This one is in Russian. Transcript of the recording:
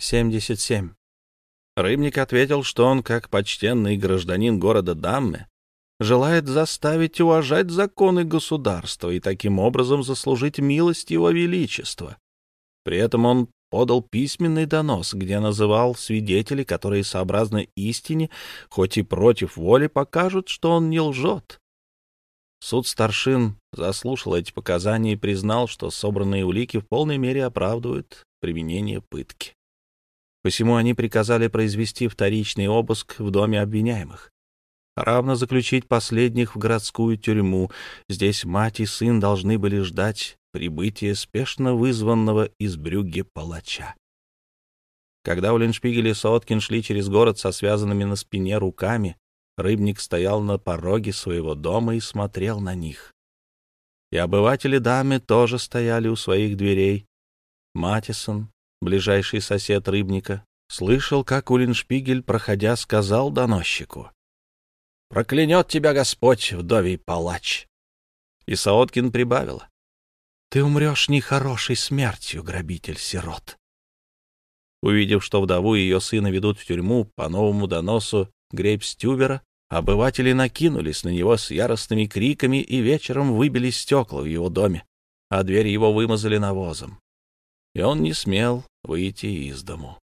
77. Рыбник ответил, что он, как почтенный гражданин города Дамме, желает заставить уважать законы государства и таким образом заслужить милость его величества. При этом он подал письменный донос, где называл свидетелей, которые, сообразно истине, хоть и против воли, покажут, что он не лжет. Суд старшин заслушал эти показания и признал, что собранные улики в полной мере оправдывают применение пытки. Посему они приказали произвести вторичный обыск в доме обвиняемых равно заключить последних в городскую тюрьму. Здесь мать и сын должны были ждать прибытия спешно вызванного из брюгге палача. Когда Уллиншпигель и Соткин шли через город со связанными на спине руками, рыбник стоял на пороге своего дома и смотрел на них. И обыватели дамы тоже стояли у своих дверей. Матисон, ближайший сосед рыбника, слышал, как Уллиншпигель, проходя, сказал доносчику. Проклянет тебя Господь, вдовий палач. И Саоткин прибавила. Ты умрешь нехорошей смертью, грабитель-сирот. Увидев, что вдову и ее сына ведут в тюрьму по новому доносу Грейпстюбера, обыватели накинулись на него с яростными криками и вечером выбили стекла в его доме, а дверь его вымазали навозом. И он не смел выйти из дому.